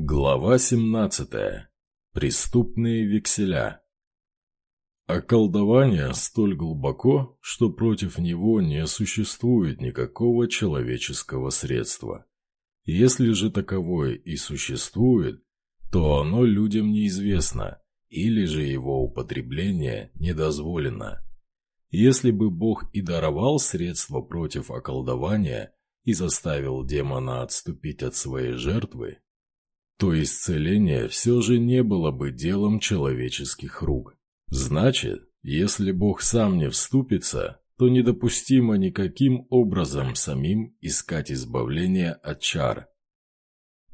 Глава 17. Преступные векселя. Околдование столь глубоко, что против него не существует никакого человеческого средства. Если же таковое и существует, то оно людям неизвестно, или же его употребление недозволено. Если бы Бог и даровал средства против околдования и заставил демона отступить от своей жертвы, то исцеление все же не было бы делом человеческих рук. Значит, если Бог сам не вступится, то недопустимо никаким образом самим искать избавления от чар.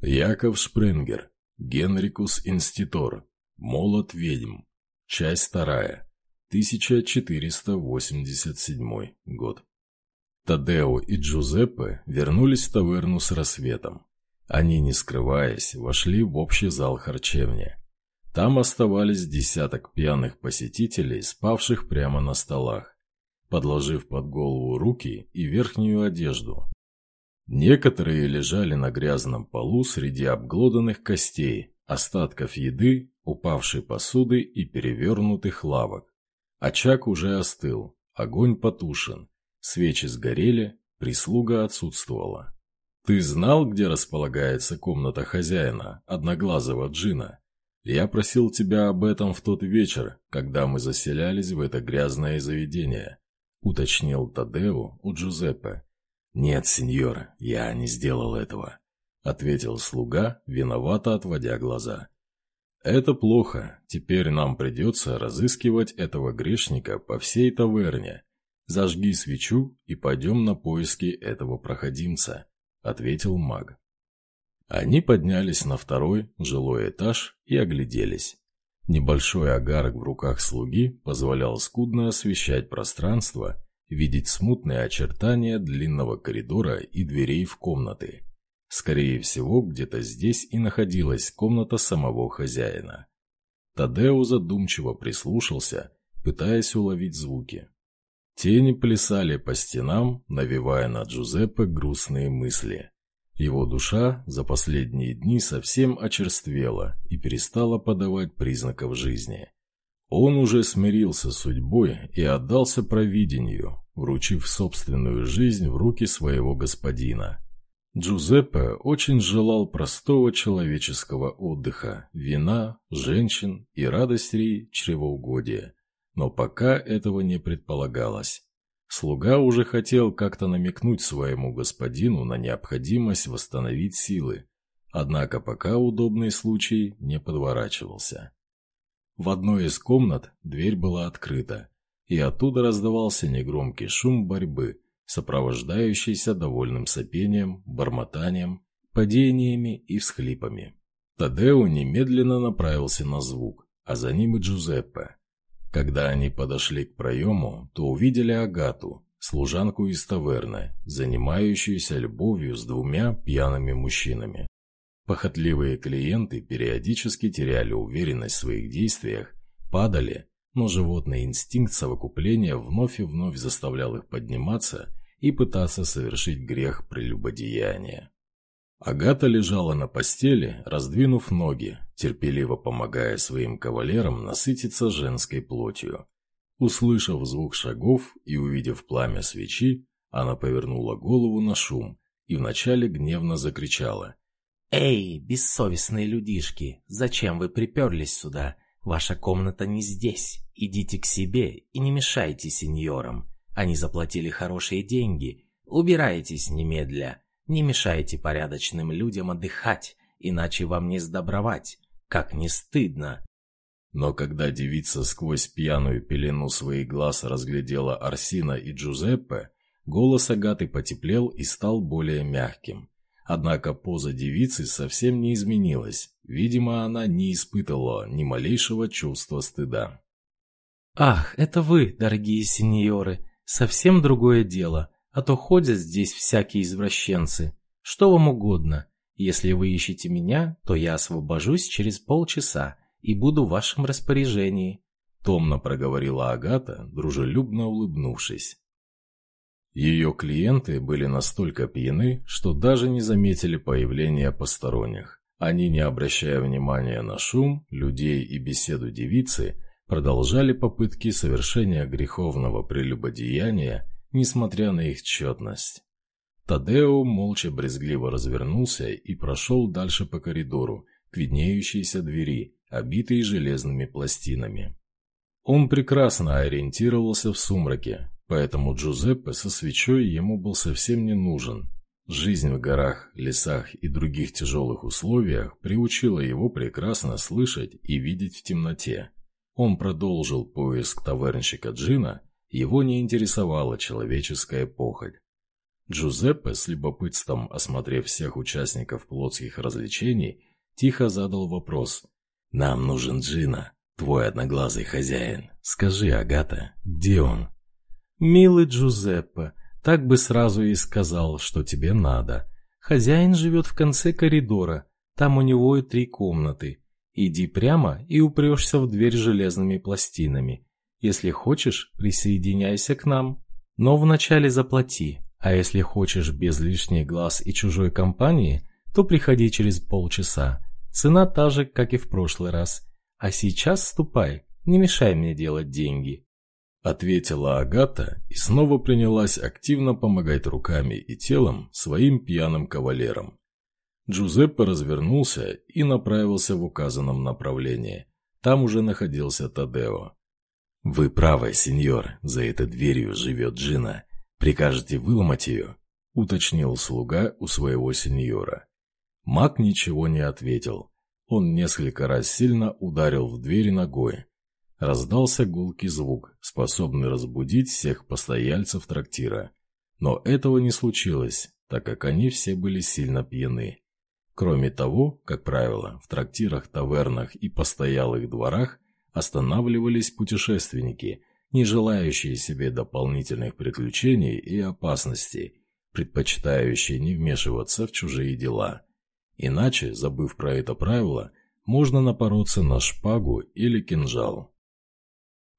Яков Шпренгер, Генрикус Инститор, Молот ведьм, часть вторая, 1487 год. Тадео и Джузеппе вернулись в таверну с рассветом. Они, не скрываясь, вошли в общий зал харчевни. Там оставались десяток пьяных посетителей, спавших прямо на столах, подложив под голову руки и верхнюю одежду. Некоторые лежали на грязном полу среди обглоданных костей, остатков еды, упавшей посуды и перевернутых лавок. Очаг уже остыл, огонь потушен, свечи сгорели, прислуга отсутствовала. «Ты знал, где располагается комната хозяина, одноглазого джина? Я просил тебя об этом в тот вечер, когда мы заселялись в это грязное заведение», — уточнил Тадео у Джузеппе. «Нет, сеньор, я не сделал этого», — ответил слуга, виновато отводя глаза. «Это плохо. Теперь нам придется разыскивать этого грешника по всей таверне. Зажги свечу и пойдем на поиски этого проходимца» ответил маг. Они поднялись на второй, жилой этаж и огляделись. Небольшой агарок в руках слуги позволял скудно освещать пространство, видеть смутные очертания длинного коридора и дверей в комнаты. Скорее всего, где-то здесь и находилась комната самого хозяина. Тадео задумчиво прислушался, пытаясь уловить звуки. Тени плясали по стенам, навевая на Джузеппе грустные мысли. Его душа за последние дни совсем очерствела и перестала подавать признаков жизни. Он уже смирился с судьбой и отдался провидению, вручив собственную жизнь в руки своего господина. Джузеппе очень желал простого человеческого отдыха, вина, женщин и радостей чревоугодия. Но пока этого не предполагалось. Слуга уже хотел как-то намекнуть своему господину на необходимость восстановить силы, однако пока удобный случай не подворачивался. В одной из комнат дверь была открыта, и оттуда раздавался негромкий шум борьбы, сопровождающийся довольным сопением, бормотанием, падениями и всхлипами. Тадео немедленно направился на звук, а за ним и Джузеппе. Когда они подошли к проему, то увидели Агату, служанку из таверны, занимающуюся любовью с двумя пьяными мужчинами. Похотливые клиенты периодически теряли уверенность в своих действиях, падали, но животный инстинкт совокупления вновь и вновь заставлял их подниматься и пытаться совершить грех прелюбодеяния. Агата лежала на постели, раздвинув ноги, терпеливо помогая своим кавалерам насытиться женской плотью. Услышав звук шагов и увидев пламя свечи, она повернула голову на шум и вначале гневно закричала. «Эй, бессовестные людишки, зачем вы приперлись сюда? Ваша комната не здесь. Идите к себе и не мешайте сеньорам. Они заплатили хорошие деньги. Убирайтесь немедля. Не мешайте порядочным людям отдыхать, иначе вам не сдобровать. Как не стыдно!» Но когда девица сквозь пьяную пелену своих глаз разглядела Арсина и Джузеппе, голос Агаты потеплел и стал более мягким. Однако поза девицы совсем не изменилась. Видимо, она не испытывала ни малейшего чувства стыда. «Ах, это вы, дорогие сеньоры, совсем другое дело а то ходят здесь всякие извращенцы. Что вам угодно. Если вы ищете меня, то я освобожусь через полчаса и буду в вашем распоряжении», — томно проговорила Агата, дружелюбно улыбнувшись. Ее клиенты были настолько пьяны, что даже не заметили появления посторонних, Они, не обращая внимания на шум, людей и беседу девицы, продолжали попытки совершения греховного прелюбодеяния, несмотря на их тщетность. Тадео молча брезгливо развернулся и прошел дальше по коридору, к виднеющейся двери, обитой железными пластинами. Он прекрасно ориентировался в сумраке, поэтому Джузеппе со свечой ему был совсем не нужен. Жизнь в горах, лесах и других тяжелых условиях приучила его прекрасно слышать и видеть в темноте. Он продолжил поиск тавернщика Джина, его не интересовала человеческая похоть. Джузеппе, с любопытством осмотрев всех участников плотских развлечений, тихо задал вопрос. «Нам нужен Джина, твой одноглазый хозяин. Скажи, Агата, где он?» «Милый Джузеппе, так бы сразу и сказал, что тебе надо. Хозяин живет в конце коридора, там у него и три комнаты. Иди прямо и упрешься в дверь железными пластинами. Если хочешь, присоединяйся к нам. Но вначале заплати, а если хочешь без лишних глаз и чужой компании, то приходи через полчаса. Цена та же, как и в прошлый раз. А сейчас ступай, не мешай мне делать деньги. Ответила Агата и снова принялась активно помогать руками и телом своим пьяным кавалерам. Джузеппе развернулся и направился в указанном направлении. Там уже находился Тадео. «Вы правы, сеньор, за этой дверью живет Джина. «Прикажете выломать ее?» — уточнил слуга у своего сеньора. Маг ничего не ответил. Он несколько раз сильно ударил в дверь ногой. Раздался гулкий звук, способный разбудить всех постояльцев трактира. Но этого не случилось, так как они все были сильно пьяны. Кроме того, как правило, в трактирах, тавернах и постоялых дворах останавливались путешественники – не желающие себе дополнительных приключений и опасностей, предпочитающие не вмешиваться в чужие дела. Иначе, забыв про это правило, можно напороться на шпагу или кинжал.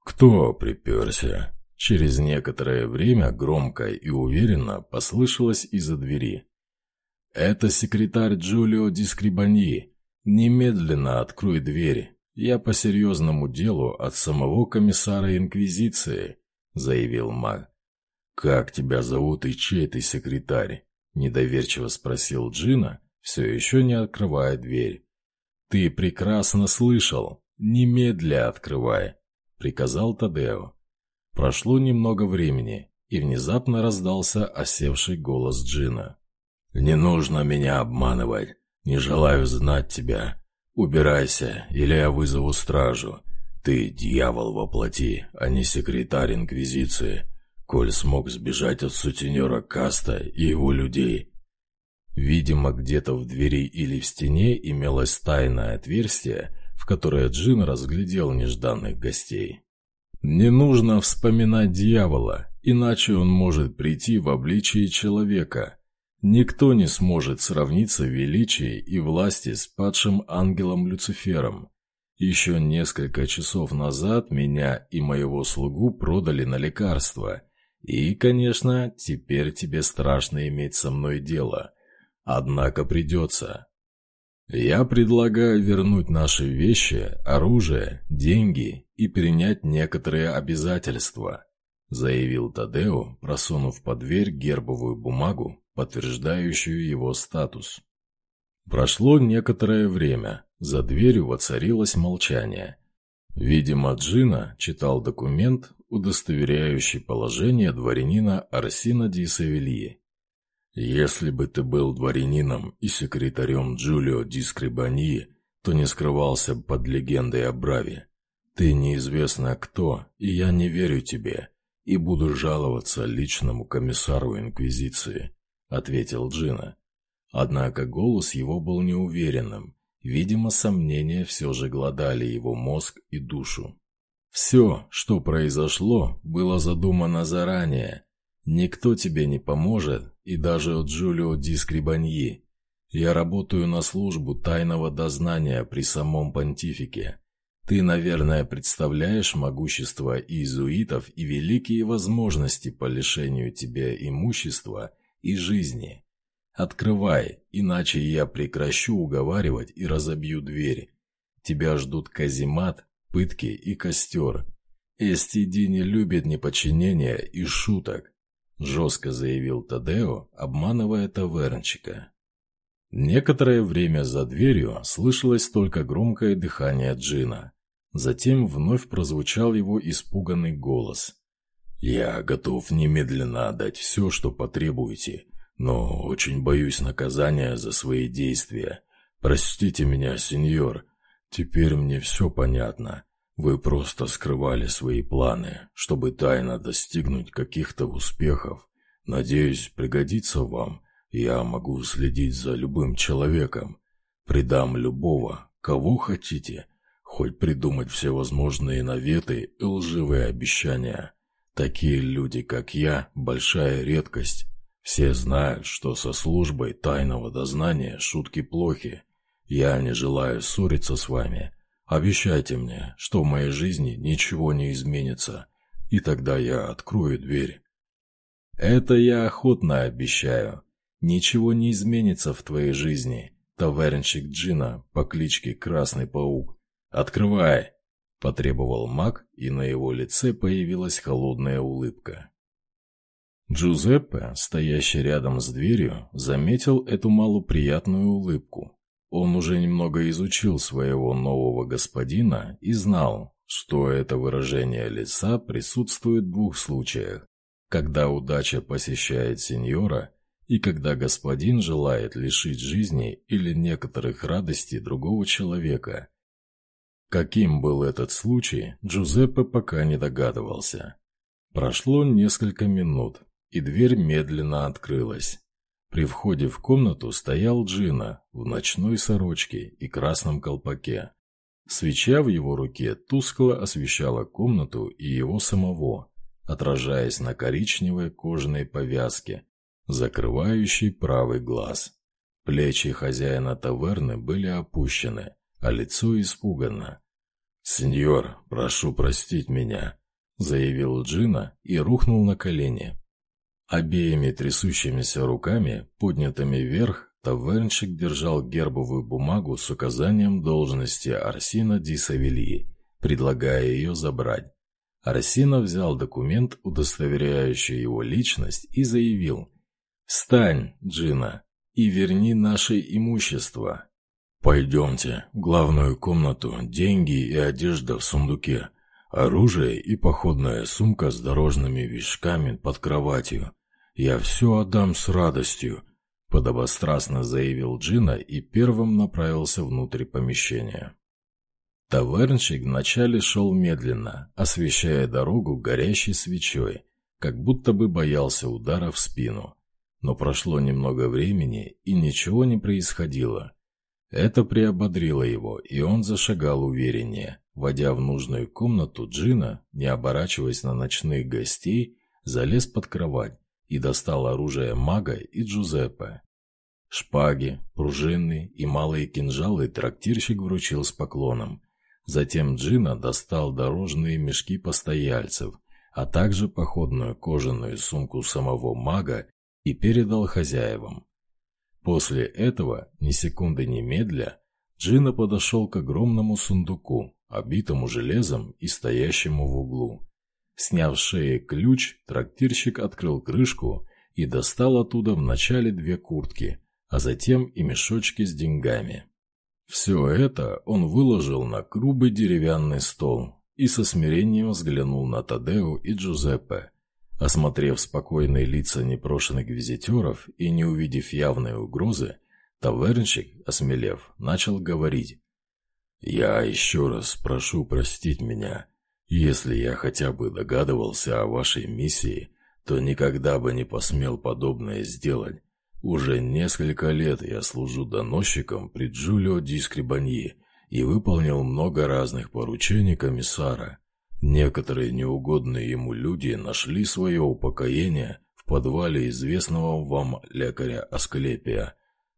«Кто приперся?» Через некоторое время громко и уверенно послышалось из-за двери. «Это секретарь Джулио Дискрибаньи. Немедленно открой дверь». «Я по серьезному делу от самого комиссара Инквизиции», — заявил маг. «Как тебя зовут и чей ты секретарь?» — недоверчиво спросил Джина, все еще не открывая дверь. «Ты прекрасно слышал. Немедля открывай», — приказал Тадео. Прошло немного времени, и внезапно раздался осевший голос Джина. «Не нужно меня обманывать. Не желаю знать тебя. «Убирайся, или я вызову стражу. Ты дьявол во плоти, а не секретарь Инквизиции, коль смог сбежать от сутенера Каста и его людей». Видимо, где-то в двери или в стене имелось тайное отверстие, в которое Джин разглядел нежданных гостей. «Не нужно вспоминать дьявола, иначе он может прийти в обличии человека», Никто не сможет сравниться в величии и власти с падшим ангелом Люцифером. Еще несколько часов назад меня и моего слугу продали на лекарство. И, конечно, теперь тебе страшно иметь со мной дело. Однако придется. Я предлагаю вернуть наши вещи, оружие, деньги и принять некоторые обязательства, заявил Тадео, просунув под дверь гербовую бумагу, подтверждающую его статус. Прошло некоторое время, за дверью воцарилось молчание. Видимо, Джина читал документ, удостоверяющий положение дворянина Арсина Ди Савильи. «Если бы ты был дворянином и секретарем Джулио Ди Скрибаньи, то не скрывался под легендой о Браве. Ты неизвестно кто, и я не верю тебе, и буду жаловаться личному комиссару Инквизиции. — ответил Джина. Однако голос его был неуверенным. Видимо, сомнения все же глодали его мозг и душу. «Все, что произошло, было задумано заранее. Никто тебе не поможет, и даже Джулио Ди Скрибаньи. Я работаю на службу тайного дознания при самом понтифике. Ты, наверное, представляешь могущество иезуитов и великие возможности по лишению тебя имущества – и жизни. Открывай, иначе я прекращу уговаривать и разобью дверь. Тебя ждут каземат, пытки и костер. СТД не любит неподчинения и шуток», – жестко заявил Тадео, обманывая тавернчика. Некоторое время за дверью слышалось только громкое дыхание Джина. Затем вновь прозвучал его испуганный голос. «Я готов немедленно отдать все, что потребуете, но очень боюсь наказания за свои действия. Простите меня, сеньор, теперь мне все понятно. Вы просто скрывали свои планы, чтобы тайно достигнуть каких-то успехов. Надеюсь, пригодится вам. Я могу следить за любым человеком. Предам любого, кого хотите. Хоть придумать всевозможные наветы и лживые обещания. Такие люди, как я, большая редкость. Все знают, что со службой тайного дознания шутки плохи. Я не желаю ссориться с вами, Обещайте мне, что в моей жизни ничего не изменится, и тогда я открою дверь. Это я охотно обещаю. Ничего не изменится в твоей жизни, тавернчик Джина по кличке Красный Паук. Открывай! Потребовал маг, и на его лице появилась холодная улыбка. Джузеппе, стоящий рядом с дверью, заметил эту малоприятную улыбку он уже немного изучил своего нового господина и знал, что это выражение лица присутствует в двух случаях. Когда удача посещает сеньора и когда господин желает лишить жизни или некоторых радостей другого человека. Каким был этот случай, Джузеппе пока не догадывался. Прошло несколько минут, и дверь медленно открылась. При входе в комнату стоял Джина в ночной сорочке и красном колпаке. Свеча в его руке тускло освещала комнату и его самого, отражаясь на коричневой кожаной повязке, закрывающей правый глаз. Плечи хозяина таверны были опущены, а лицо испуганно. «Сеньор, прошу простить меня», — заявил Джина и рухнул на колени. Обеими трясущимися руками, поднятыми вверх, тавернщик держал гербовую бумагу с указанием должности Арсина Ди Савельи, предлагая ее забрать. Арсина взял документ, удостоверяющий его личность, и заявил «Встань, Джина, и верни наше имущество». «Пойдемте в главную комнату, деньги и одежда в сундуке, оружие и походная сумка с дорожными вещками под кроватью. «Я все отдам с радостью», – подобострастно заявил Джина и первым направился внутрь помещения. Тавернщик вначале шел медленно, освещая дорогу горящей свечой, как будто бы боялся удара в спину. Но прошло немного времени, и ничего не происходило. Это приободрило его, и он зашагал увереннее. Войдя в нужную комнату Джина, не оборачиваясь на ночных гостей, залез под кровать и достал оружие мага и Джузеппе. Шпаги, пружины и малые кинжалы трактирщик вручил с поклоном. Затем Джина достал дорожные мешки постояльцев, а также походную кожаную сумку самого мага и передал хозяевам. После этого, ни секунды не медля, Джина подошел к огромному сундуку, обитому железом и стоящему в углу. Сняв с шеи ключ, трактирщик открыл крышку и достал оттуда вначале две куртки, а затем и мешочки с деньгами. Все это он выложил на грубый деревянный стол и со смирением взглянул на Тадео и Джузеппе. Осмотрев спокойные лица непрошенных визитеров и не увидев явной угрозы, тавернщик, осмелев, начал говорить. «Я еще раз прошу простить меня. Если я хотя бы догадывался о вашей миссии, то никогда бы не посмел подобное сделать. Уже несколько лет я служу доносчиком при Джулио Ди Скрибаньи и выполнил много разных поручений комиссара. Некоторые неугодные ему люди нашли свое упокоение в подвале известного вам лекаря Асклепия,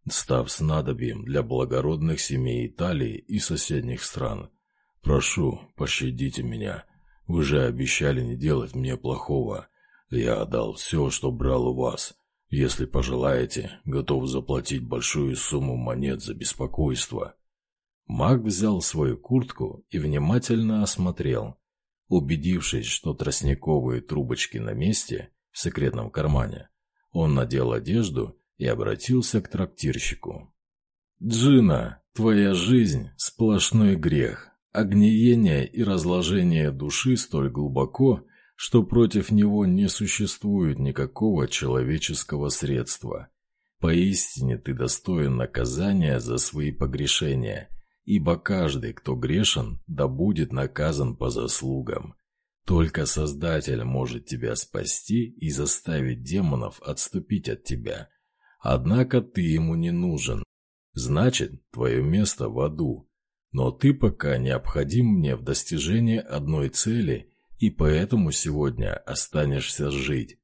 став снадобьем для благородных семей Италии и соседних стран – Прошу, пощадите меня. Вы же обещали не делать мне плохого. Я отдал все, что брал у вас. Если пожелаете, готов заплатить большую сумму монет за беспокойство». Маг взял свою куртку и внимательно осмотрел. Убедившись, что тростниковые трубочки на месте, в секретном кармане, он надел одежду и обратился к трактирщику. «Джина, твоя жизнь – сплошной грех. Огниение и разложение души столь глубоко, что против него не существует никакого человеческого средства. Поистине ты достоин наказания за свои погрешения, ибо каждый, кто грешен, да будет наказан по заслугам. Только Создатель может тебя спасти и заставить демонов отступить от тебя. Однако ты ему не нужен. Значит, твое место в аду. Но ты пока необходим мне в достижении одной цели, и поэтому сегодня останешься жить.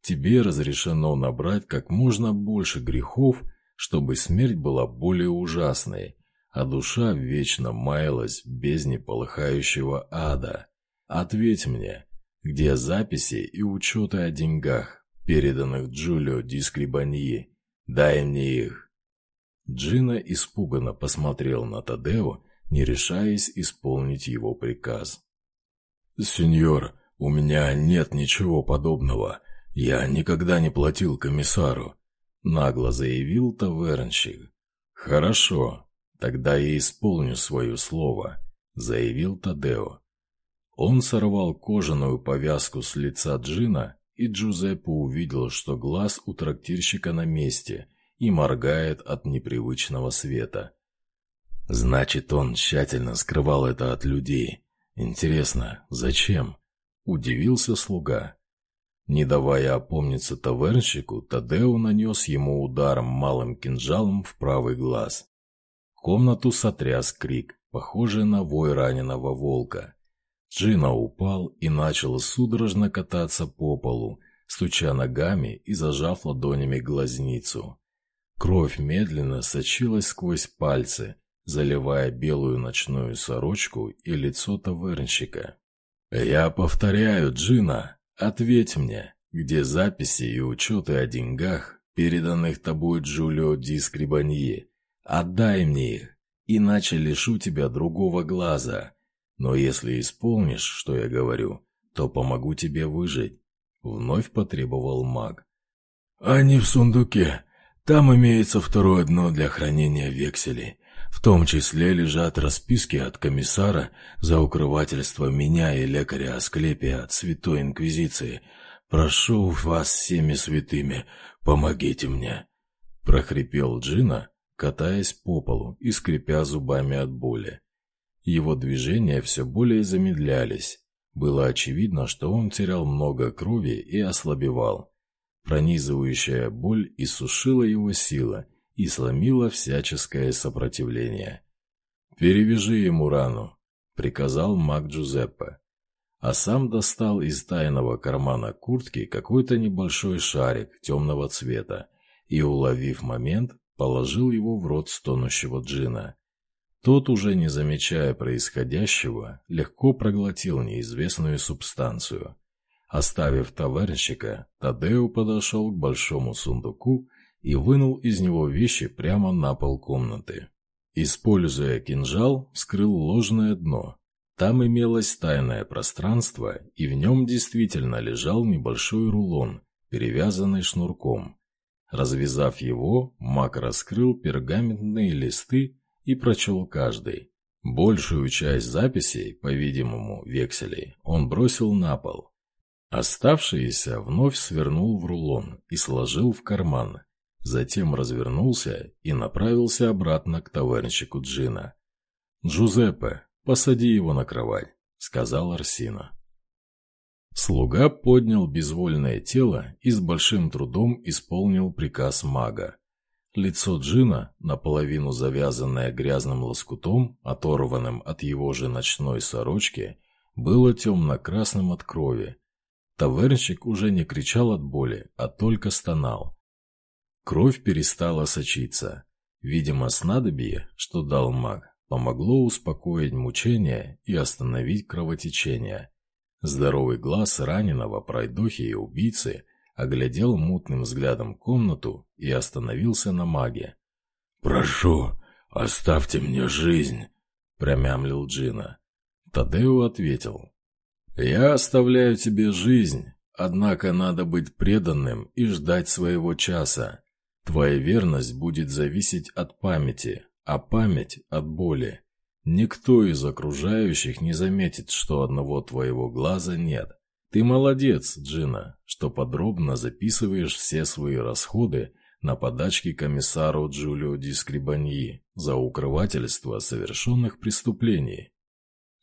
Тебе разрешено набрать как можно больше грехов, чтобы смерть была более ужасной, а душа вечно маялась в бездне полыхающего ада. Ответь мне, где записи и учеты о деньгах, переданных Джулио Ди Скрибаньи? Дай мне их. Джина испуганно посмотрел на Тадео, не решаясь исполнить его приказ. «Сеньор, у меня нет ничего подобного. Я никогда не платил комиссару», — нагло заявил тавернщик. «Хорошо, тогда я исполню свое слово», — заявил Тадео. Он сорвал кожаную повязку с лица Джина, и Джузеппе увидел, что глаз у трактирщика на месте и моргает от непривычного света. Значит, он тщательно скрывал это от людей. Интересно, зачем? Удивился слуга. Не давая опомниться тавернщику, Тадео нанес ему ударом малым кинжалом в правый глаз. Комнату сотряс крик, похожий на вой раненого волка. Джина упал и начал судорожно кататься по полу, стуча ногами и зажав ладонями глазницу. Кровь медленно сочилась сквозь пальцы, заливая белую ночную сорочку и лицо тавернщика. «Я повторяю, Джина, ответь мне, где записи и учеты о деньгах, переданных тобой Джулио Ди Скрибанье? Отдай мне их, иначе лишу тебя другого глаза». Но если исполнишь, что я говорю, то помогу тебе выжить», — вновь потребовал маг. «Они в сундуке. Там имеется второе дно для хранения векселей. В том числе лежат расписки от комиссара за укрывательство меня и лекаря Асклепия от Святой Инквизиции. Прошу вас всеми святыми, помогите мне!» прохрипел Джина, катаясь по полу и скрипя зубами от боли. Его движения все более замедлялись. Было очевидно, что он терял много крови и ослабевал. Пронизывающая боль иссушила его сила и сломила всяческое сопротивление. «Перевяжи ему рану», — приказал маг Джузеппе. А сам достал из тайного кармана куртки какой-то небольшой шарик темного цвета и, уловив момент, положил его в рот стонущего джина. Тот, уже не замечая происходящего, легко проглотил неизвестную субстанцию. Оставив товарищика, Тадео подошел к большому сундуку и вынул из него вещи прямо на пол комнаты. Используя кинжал, вскрыл ложное дно. Там имелось тайное пространство, и в нем действительно лежал небольшой рулон, перевязанный шнурком. Развязав его, маг раскрыл пергаментные листы и прочел каждый. Большую часть записей, по-видимому, векселей, он бросил на пол. Оставшиеся вновь свернул в рулон и сложил в карман. Затем развернулся и направился обратно к товарищику Джина. «Джузеппе, посади его на кровать», — сказал Арсина. Слуга поднял безвольное тело и с большим трудом исполнил приказ мага. Лицо Джина, наполовину завязанное грязным лоскутом, оторванным от его же ночной сорочки, было темно-красным от крови. Тавернщик уже не кричал от боли, а только стонал. Кровь перестала сочиться. Видимо, снадобье, что дал маг, помогло успокоить мучения и остановить кровотечение. Здоровый глаз раненого пройдохи и убийцы оглядел мутным взглядом комнату и остановился на маге. «Прошу, оставьте мне жизнь», — промямлил Джина. Тадео ответил. «Я оставляю тебе жизнь, однако надо быть преданным и ждать своего часа. Твоя верность будет зависеть от памяти, а память – от боли. Никто из окружающих не заметит, что одного твоего глаза нет. Ты молодец, Джина, что подробно записываешь все свои расходы на подачки комиссару Джулио Ди Скрибаньи за укрывательство совершенных преступлений.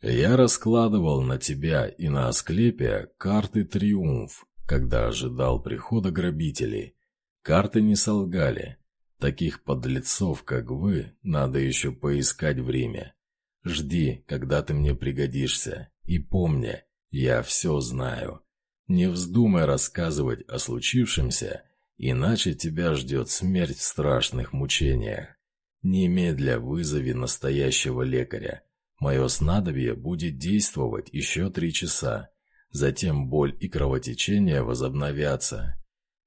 Я раскладывал на тебя и на Асклепия карты «Триумф», когда ожидал прихода грабителей. Карты не солгали. Таких подлецов, как вы, надо еще поискать время. Жди, когда ты мне пригодишься. И помни, я все знаю. Не вздумай рассказывать о случившемся, иначе тебя ждет смерть в страшных мучениях. Немедля вызови настоящего лекаря. Мое снадобье будет действовать еще три часа. Затем боль и кровотечение возобновятся.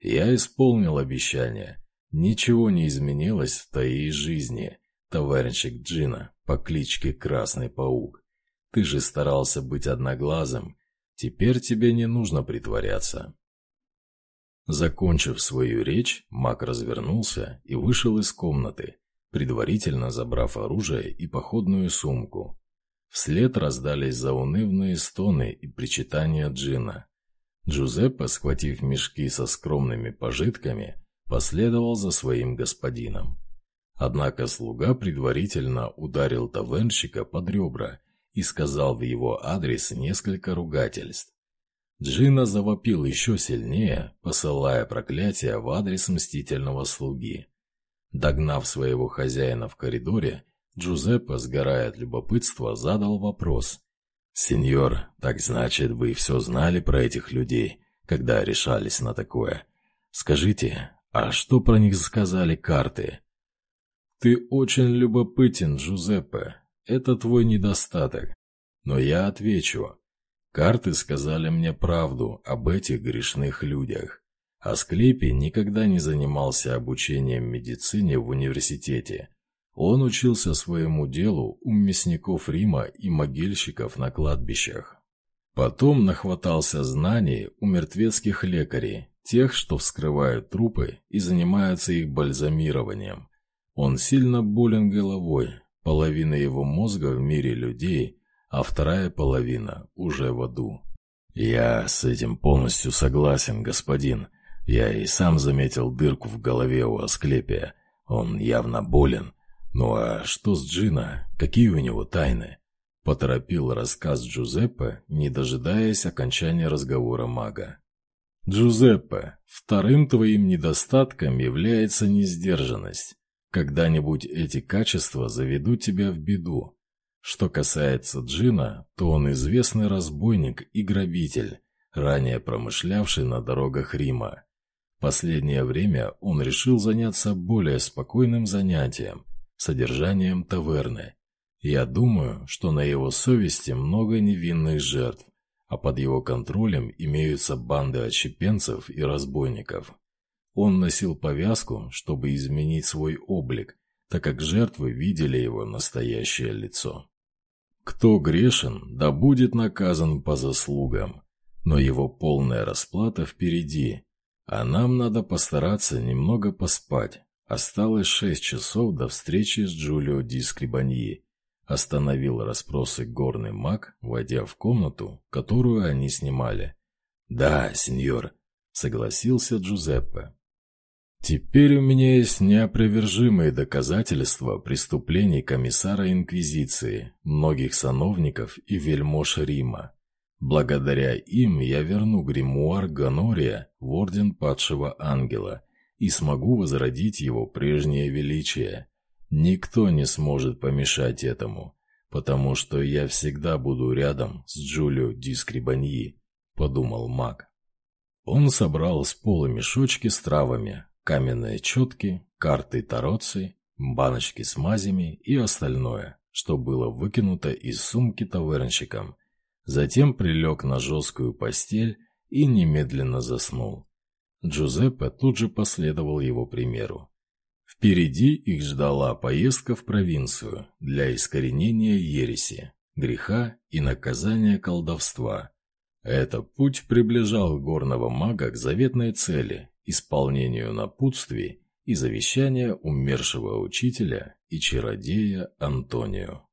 Я исполнил обещание. Ничего не изменилось в твоей жизни, товарищик Джина по кличке Красный Паук. Ты же старался быть одноглазым. Теперь тебе не нужно притворяться. Закончив свою речь, маг развернулся и вышел из комнаты, предварительно забрав оружие и походную сумку. Вслед раздались заунывные стоны и причитания Джина. Джузеппе, схватив мешки со скромными пожитками, последовал за своим господином. Однако слуга предварительно ударил тавернщика под ребра и сказал в его адрес несколько ругательств. Джина завопил еще сильнее, посылая проклятие в адрес мстительного слуги. Догнав своего хозяина в коридоре, Джузеппе, сгорая от любопытства, задал вопрос. «Сеньор, так значит, вы все знали про этих людей, когда решались на такое? Скажите, а что про них сказали карты?» «Ты очень любопытен, Джузеппе. Это твой недостаток. Но я отвечу. Карты сказали мне правду об этих грешных людях. Асклепий никогда не занимался обучением медицине в университете. Он учился своему делу у мясников Рима и могильщиков на кладбищах. Потом нахватался знаний у мертвецких лекарей, тех, что вскрывают трупы и занимаются их бальзамированием. Он сильно болен головой, половина его мозга в мире людей, а вторая половина уже в аду. «Я с этим полностью согласен, господин. Я и сам заметил дырку в голове у Асклепия. Он явно болен. «Ну а что с Джина? Какие у него тайны?» Поторопил рассказ Джузеппе, не дожидаясь окончания разговора мага. «Джузеппе, вторым твоим недостатком является несдержанность. Когда-нибудь эти качества заведут тебя в беду. Что касается Джина, то он известный разбойник и грабитель, ранее промышлявший на дорогах Рима. Последнее время он решил заняться более спокойным занятием содержанием таверны. Я думаю, что на его совести много невинных жертв, а под его контролем имеются банды отщепенцев и разбойников. Он носил повязку, чтобы изменить свой облик, так как жертвы видели его настоящее лицо. Кто грешен, да будет наказан по заслугам, но его полная расплата впереди, а нам надо постараться немного поспать, Осталось шесть часов до встречи с Джулио Ди Скрибаньи. Остановил расспросы горный маг, войдя в комнату, которую они снимали. «Да, сеньор», — согласился Джузеппе. «Теперь у меня есть неопровержимые доказательства преступлений комиссара Инквизиции, многих сановников и вельмож Рима. Благодаря им я верну гримуар Ганория в Орден Падшего Ангела» и смогу возродить его прежнее величие. Никто не сможет помешать этому, потому что я всегда буду рядом с Джулио Ди Скрибаньи», — подумал маг. Он собрал с пола мешочки с травами, каменные четки, карты тароций, баночки с мазями и остальное, что было выкинуто из сумки тавернщиком. Затем прилег на жесткую постель и немедленно заснул. Джузеппе тут же последовал его примеру. Впереди их ждала поездка в провинцию для искоренения ереси, греха и наказания колдовства. Этот путь приближал горного мага к заветной цели – исполнению напутствий и завещания умершего учителя и чародея Антонио.